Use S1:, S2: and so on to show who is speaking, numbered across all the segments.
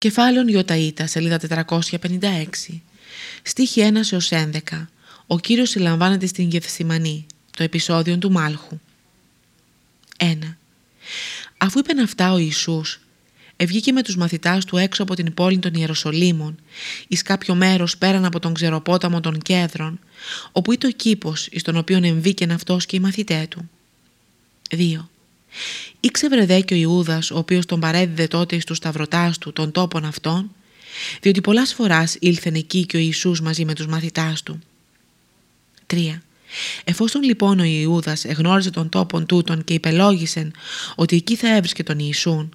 S1: Κεφάλαιον Ιωταΐτας, σελίδα 456. Στίχη 1 έως 11. Ο Κύριος συλλαμβάνεται στην Γεθσιμανή. Το επεισόδιο του Μάλχου. 1. Αφού είπε αυτά ο Ιησούς, ευγήκε με τους μαθητάς του έξω από την πόλη των Ιεροσολύμων, εις κάποιο μέρος πέραν από τον ξεροπόταμο των Κέδρων, όπου ήταν ο κήπος εις τον οποίον εμβήκεν αυτός και οι μαθητές του. 2. Ήξευρε δε και ο Ιούδας, ο οποίος τον παρέδιδε τότε στους σταυρωτάς του των τόπων αυτών, διότι πολλάς φοράς ήλθεν εκεί και ο Ιησούς μαζί με τους μαθητάς του. 3. Εφόσον λοιπόν ο Ιούδας εγνώριζε τον τόπον τούτον και υπελόγισεν ότι εκεί θα έβρισκε τον Ιησούν,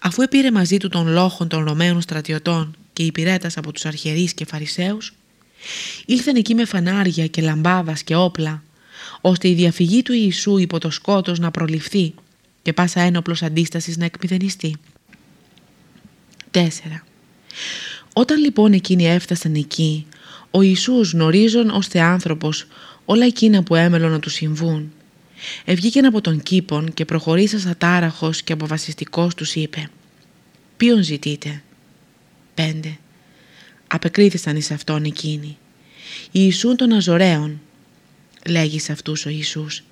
S1: αφού επήρε μαζί του τον λόγον των Ρωμαίων στρατιωτών και υπηρέτας από τους αρχιερείς και φαρισαίους, ήλθεν εκεί με φανάρια και λαμπάδας και όπλα, ώστε η διαφυγή του Ιησού υπό το σκότος να προληφθεί και πάσα ένοπλος αντίστασης να εκμηδενιστεί. 4. Όταν λοιπόν εκείνοι έφτασαν εκεί, ο Ιησούς γνωρίζον ως θεάνθρωπος όλα εκείνα που έμελον να του συμβούν, ευγήκεν από τον κήπον και προχωρήσας ατάραχος και αποφασιστικός τους είπε «Ποιον ζητείτε» 5. Απεκρίθησαν εις αυτόν εκείνοι «Ιησούν των Αζωραίων» λέγει σε αυτούς ο Ιησούς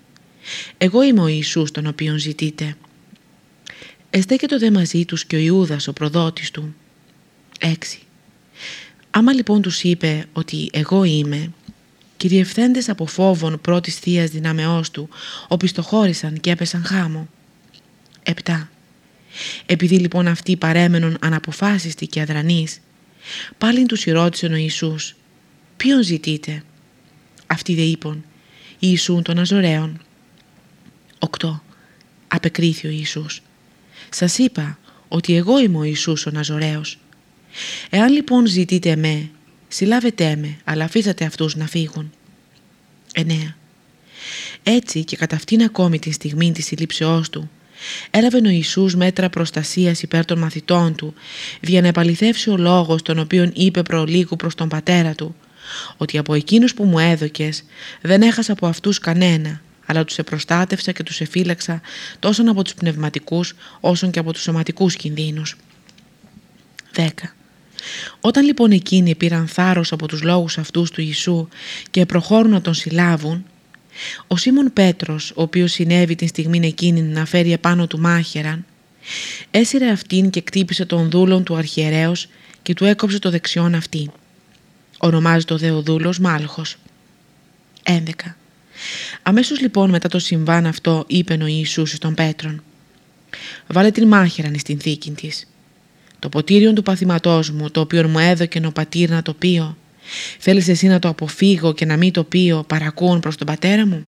S1: εγώ είμαι ο Ιησούς τον οποίον ζητείτε. Εστέκετο δε μαζί τους και ο Ιούδας ο προδότης του. 6. Άμα λοιπόν τους είπε ότι εγώ είμαι, κυριευθέντες από φόβον πρώτης θείας δυνάμεώς του, οπισθοχώρησαν και έπεσαν χάμω. 7. Επειδή λοιπόν αυτοί παρέμενον αναποφάσιστοι και αδρανείς, πάλιν τους ρώτησε ο Ιησούς «Ποιον ζητείτε» Αυτοί δε είπαν «Ιησούν των Αζωραίων». 8. Απεκρίθη ο Ιησούς. Σας είπα ότι εγώ είμαι ο Ιησούς ο Ναζωραίος. Εάν λοιπόν ζητείτε με, συλλάβετε με, αλλά αφήσατε αυτούς να φύγουν. 9. Έτσι και κατά αυτήν ακόμη την στιγμή της συλλήψεώς του, έλαβε ο Ιησούς μέτρα προστασίας υπέρ των μαθητών του, για να επαληθεύσει ο λόγος τον οποίον είπε προλίγου προς τον πατέρα του, ότι από εκείνους που μου έδωκες δεν έχασα από αυτούς κανένα, αλλά τους επροστάτευσα και τους εφύλαξα τόσο από τους πνευματικούς όσο και από τους σωματικούς κινδύνους. 10. Όταν λοιπόν εκείνοι πήραν θάρρος από τους λόγους αυτούς του Ιησού και προχώρουν να τον συλλάβουν, ο Σίμων Πέτρος, ο οποίος συνέβη την στιγμή εκείνη να φέρει επάνω του μάχαιραν, έσυρε αυτήν και κτύπησε τον δούλον του αρχιερέως και του έκοψε το δεξιόν αυτή. Ονομάζεται ο Δεοδούλος Μάλχος. 11. Αμέσως λοιπόν μετά το συμβάν αυτό είπε ο Ιησούς στον Πέτρον «Βάλε την μάχαιραν στην θήκη της. Το ποτήριο του παθηματός μου, το οποίο μου έδωκε ο πατήρ να το πείω, θέλεις εσύ να το αποφύγω και να μην το πείω παρακούν προς τον πατέρα μου»